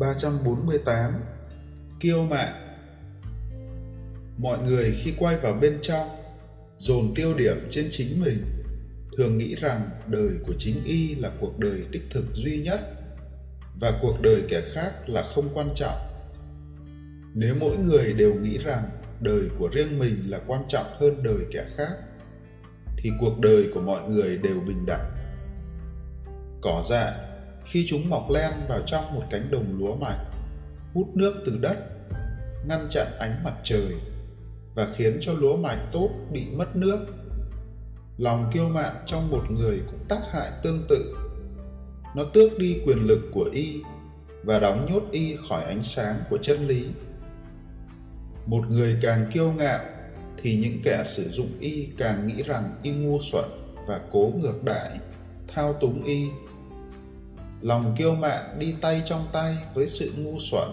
348 Kiêu mạn Mọi người khi quay vào bên trong, dồn tiêu điểm trên chính mình, thường nghĩ rằng đời của chính y là cuộc đời đích thực duy nhất và cuộc đời kẻ khác là không quan trọng. Nếu mỗi người đều nghĩ rằng đời của riêng mình là quan trọng hơn đời kẻ khác, thì cuộc đời của mọi người đều bình đẳng. Cỏ dại khi chúng mọc len vào trong một cánh đồng lúa mạch, hút nước từ đất, ngăn chặn ánh mặt trời và khiến cho lúa mạch tốt bị mất nước. Lòng kiêu mạn trong một người cũng tác hại tương tự. Nó tước đi quyền lực của y và đóng nhốt y khỏi ánh sáng của chân lý. Một người càng kiêu ngạo thì những kẻ sử dụng y càng nghĩ rằng y ngu xuẩn và cố ngược đại, thao túng y lòng kiêu mạn đi tay trong tay với sự ngu xuẩn.